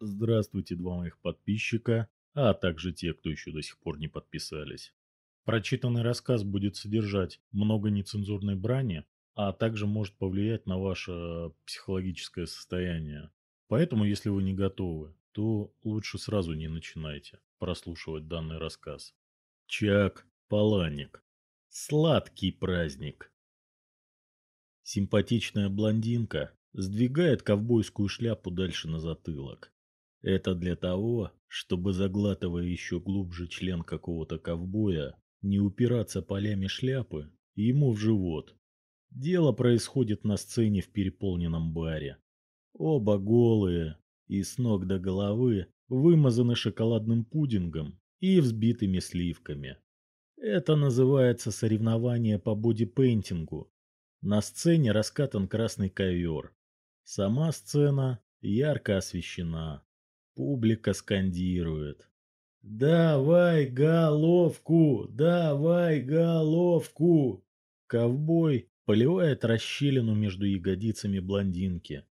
Здравствуйте, два моих подписчика, а также те, кто еще до сих пор не подписались. Прочитанный рассказ будет содержать много нецензурной брани, а также может повлиять на ваше психологическое состояние. Поэтому, если вы не готовы, то лучше сразу не начинайте прослушивать данный рассказ. Чак Паланик. Сладкий праздник. Симпатичная блондинка сдвигает ковбойскую шляпу дальше на затылок. Это для того, чтобы, заглатывая еще глубже член какого-то ковбоя, не упираться полями шляпы ему в живот. Дело происходит на сцене в переполненном баре. Оба голые и с ног до головы вымазаны шоколадным пудингом и взбитыми сливками. Это называется соревнование по бодипейнтингу. На сцене раскатан красный ковер. Сама сцена ярко освещена. Публика скандирует. «Давай головку! Давай головку!» Ковбой поливает расщелину между ягодицами блондинки.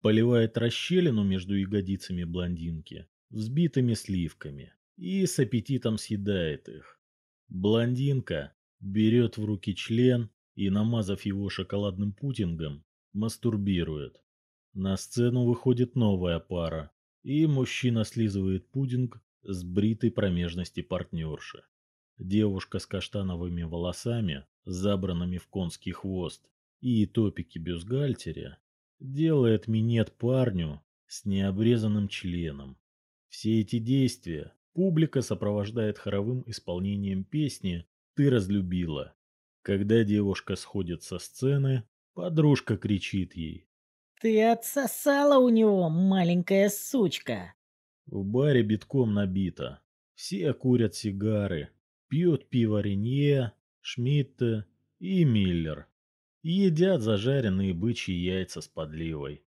Поливает расщелину между ягодицами блондинки взбитыми сливками и с аппетитом съедает их. Блондинка берет в руки член и, намазав его шоколадным путингом, мастурбирует. На сцену выходит новая пара, и мужчина слизывает пудинг с бритой промежности партнерши. Девушка с каштановыми волосами, забранными в конский хвост, и топики бюстгальтеря делает минет парню с необрезанным членом. Все эти действия публика сопровождает хоровым исполнением песни «Ты разлюбила». Когда девушка сходит со сцены, подружка кричит ей «Ты отсосала у него, маленькая сучка!» В баре битком набито. Все курят сигары, пьют пиво Ренье, Шмидте и Миллер. Едят зажаренные бычьи яйца с подливой.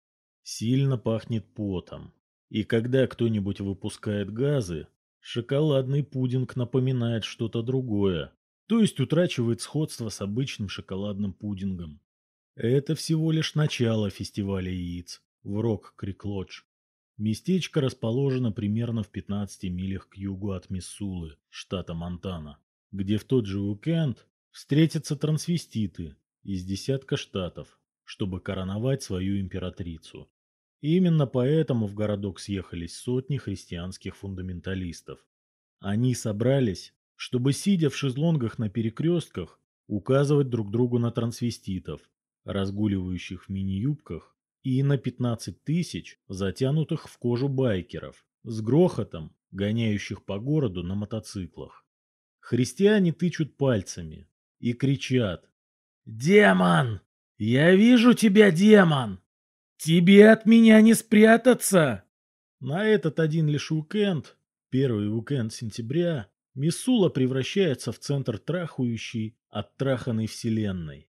Сильно пахнет потом. И когда кто-нибудь выпускает газы, шоколадный пудинг напоминает что-то другое, то есть утрачивает сходство с обычным шоколадным пудингом. Это всего лишь начало фестиваля яиц в Рок-Крик-Лодж. Местечко расположено примерно в 15 милях к югу от Миссулы, штата Монтана, где в тот же уикенд встретятся трансвеститы из десятка штатов, чтобы короновать свою императрицу. И именно поэтому в городок съехались сотни христианских фундаменталистов. Они собрались, чтобы, сидя в шезлонгах на перекрестках, указывать друг другу на трансвеститов, разгуливающих в мини-юбках, и на 15 тысяч, затянутых в кожу байкеров, с грохотом, гоняющих по городу на мотоциклах. Христиане тычут пальцами и кричат «Демон! Я вижу тебя, демон!» «Тебе от меня не спрятаться!» На этот один лишь уикенд, первый уикенд сентября, Мисула превращается в центр трахающей, оттраханной вселенной.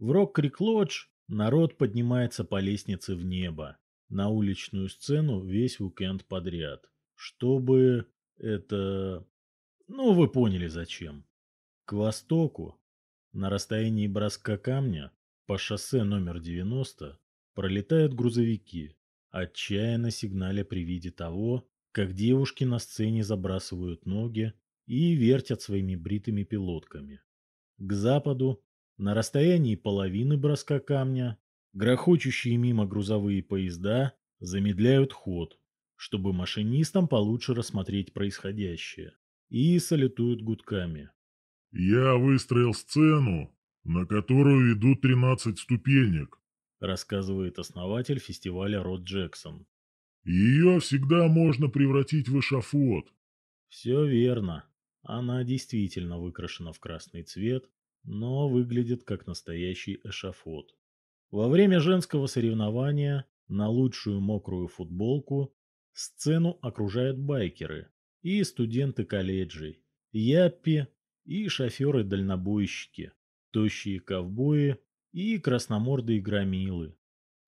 В Рок-Крик-Лодж народ поднимается по лестнице в небо, на уличную сцену весь уикенд подряд, чтобы это... Ну, вы поняли зачем. К востоку, на расстоянии броска камня, по шоссе номер 90, Пролетают грузовики, отчаянно сигналя при виде того, как девушки на сцене забрасывают ноги и вертят своими бритыми пилотками. К западу, на расстоянии половины броска камня, грохочущие мимо грузовые поезда замедляют ход, чтобы машинистам получше рассмотреть происходящее, и салютуют гудками. «Я выстроил сцену, на которую ведут 13 ступенек рассказывает основатель фестиваля Род Джексон. Ее всегда можно превратить в эшафот. Все верно. Она действительно выкрашена в красный цвет, но выглядит как настоящий эшафот. Во время женского соревнования на лучшую мокрую футболку сцену окружают байкеры и студенты колледжей, яппи и шоферы-дальнобойщики, тощие ковбои и красномордые громилы.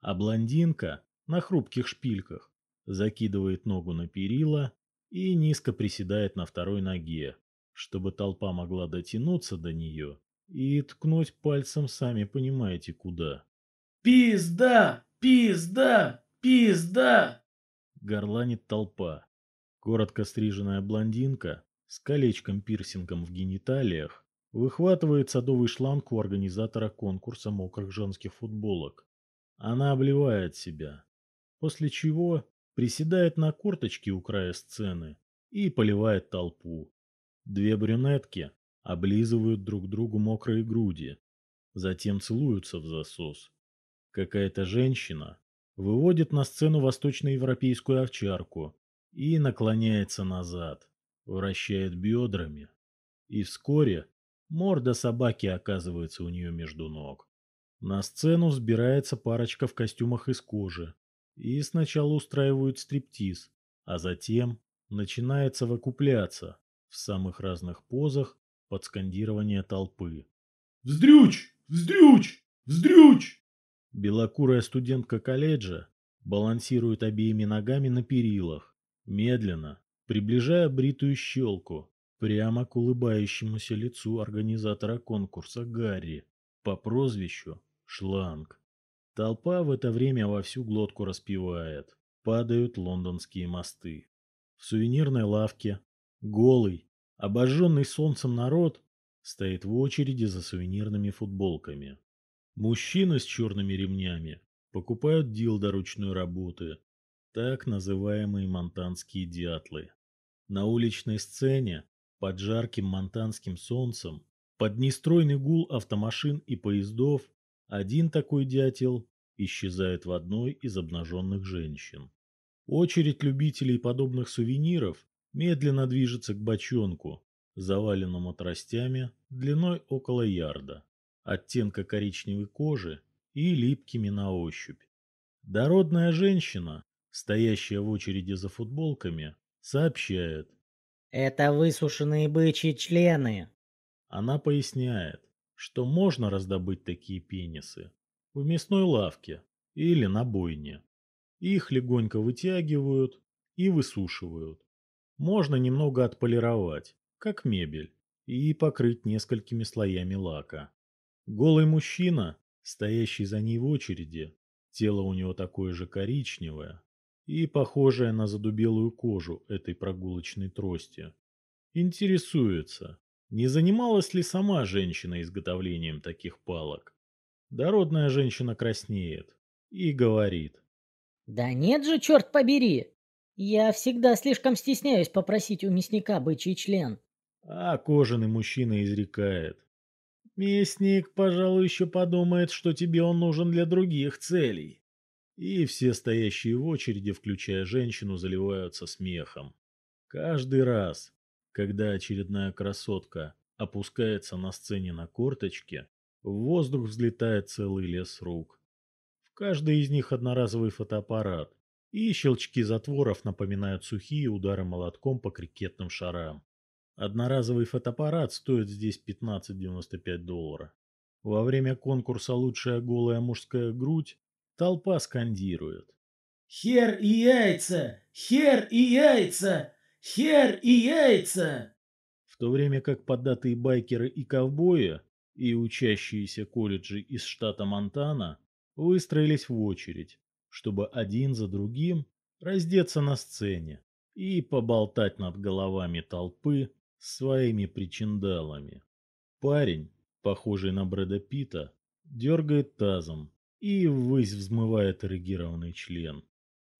А блондинка на хрупких шпильках закидывает ногу на перила и низко приседает на второй ноге, чтобы толпа могла дотянуться до нее и ткнуть пальцем сами понимаете куда. «Пизда! Пизда! Пизда!» горланит толпа. Коротко стриженная блондинка с колечком-пирсингом в гениталиях выхватывает садовый шланг у организатора конкурса мокрых женских футболок. Она обливает себя, после чего приседает на корточки у края сцены и поливает толпу. Две брюнетки облизывают друг другу мокрые груди, затем целуются в засос. Какая-то женщина выводит на сцену восточноевропейскую овчарку и наклоняется назад, вращает бедрами. И вскоре морда собаки оказывается у нее между ног. На сцену взбирается парочка в костюмах из кожи и сначала устраивают стриптиз, а затем начинается выкупляться в самых разных позах под скандирование толпы. «Вздрючь! Вздрючь! Вздрючь!» Белокурая студентка колледжа балансирует обеими ногами на перилах, медленно, приближая бритую щелку прямо к улыбающемуся лицу организатора конкурса Гарри по прозвищу Шланг. Толпа в это время во всю глотку распевает. Падают лондонские мосты. В сувенирной лавке голый, обожженный солнцем народ стоит в очереди за сувенирными футболками. Мужчины с черными ремнями покупают дилдо ручной работы, так называемые монтанские дятлы. На уличной сцене, под жарким монтанским солнцем, под нестройный гул автомашин и поездов, один такой дятел исчезает в одной из обнаженных женщин. Очередь любителей подобных сувениров медленно движется к бочонку, заваленному тростями длиной около ярда, оттенка коричневой кожи и липкими на ощупь. Дородная женщина, стоящая в очереди за футболками, сообщает. Это высушенные бычьи члены. Она поясняет, что можно раздобыть такие пенисы в мясной лавке или на бойне. Их легонько вытягивают и высушивают. Можно немного отполировать, как мебель, и покрыть несколькими слоями лака. Голый мужчина, стоящий за ней в очереди, тело у него такое же коричневое и похожее на задубелую кожу этой прогулочной трости, интересуется, не занималась ли сама женщина изготовлением таких палок. Дородная женщина краснеет и говорит. Да нет же, черт побери! Я всегда слишком стесняюсь попросить у мясника бычий член. А кожаный мужчина изрекает. Мясник, пожалуй, еще подумает, что тебе он нужен для других целей. И все стоящие в очереди, включая женщину, заливаются смехом. Каждый раз, когда очередная красотка опускается на сцене на корточке, в воздух взлетает целый лес рук. В каждой из них одноразовый фотоаппарат, и щелчки затворов напоминают сухие удары молотком по крикетным шарам. Одноразовый фотоаппарат стоит здесь 15,95 долларов. Во время конкурса «Лучшая голая мужская грудь» толпа скандирует. «Хер и яйца! Хер и яйца! Хер и яйца!» В то время как поддатые байкеры и ковбои и учащиеся колледжи из штата Монтана выстроились в очередь, чтобы один за другим раздеться на сцене и поболтать над головами толпы своими причиндалами. Парень, похожий на Брэда Питта, дергает тазом и ввысь взмывает эрегированный член.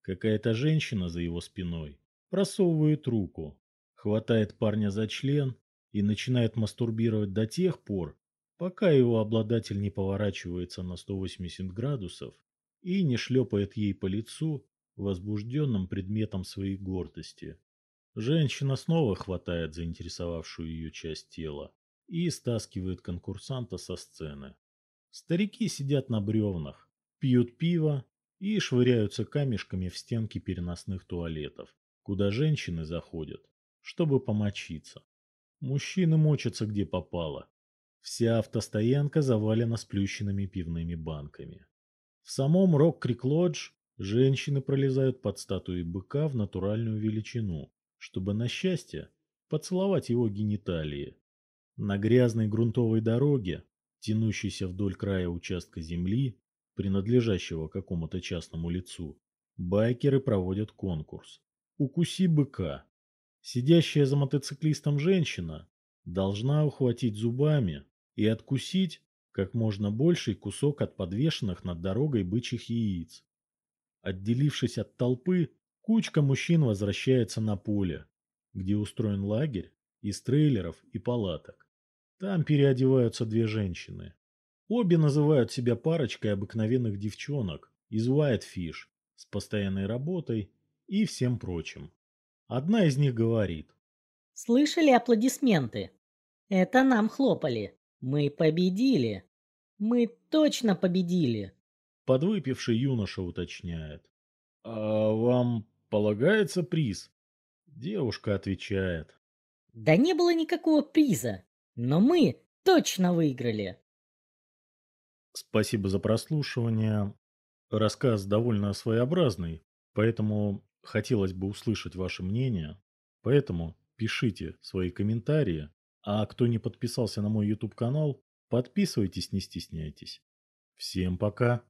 Какая-то женщина за его спиной просовывает руку, хватает парня за член и начинает мастурбировать до тех пор, пока его обладатель не поворачивается на 180 градусов и не шлепает ей по лицу возбужденным предметом своей гордости. Женщина снова хватает заинтересовавшую ее часть тела и стаскивает конкурсанта со сцены. Старики сидят на бревнах, пьют пиво и швыряются камешками в стенки переносных туалетов, куда женщины заходят, чтобы помочиться. Мужчины мочатся где попало. Вся автостоянка завалена сплющенными пивными банками. В самом Рок-Крик-Лодж женщины пролезают под статуей быка в натуральную величину, чтобы на счастье поцеловать его гениталии. На грязной грунтовой дороге, тянущейся вдоль края участка земли, принадлежащего какому-то частному лицу, Байкеры проводят конкурс. Укуси быка. Сидящая за мотоциклистом женщина должна ухватить зубами и откусить как можно больший кусок от подвешенных над дорогой бычьих яиц. Отделившись от толпы, кучка мужчин возвращается на поле, где устроен лагерь из трейлеров и палаток. Там переодеваются две женщины. Обе называют себя парочкой обыкновенных девчонок из Whitefish с постоянной работой и всем прочим. Одна из них говорит. Слышали аплодисменты? Это нам хлопали. Мы победили. Мы точно победили. Подвыпивший юноша уточняет. А вам полагается приз? Девушка отвечает. Да не было никакого приза, но мы точно выиграли. Спасибо за прослушивание. Рассказ довольно своеобразный, поэтому хотелось бы услышать ваше мнение. Поэтому пишите свои комментарии, а кто не подписался на мой YouTube канал, подписывайтесь, не стесняйтесь. Всем пока!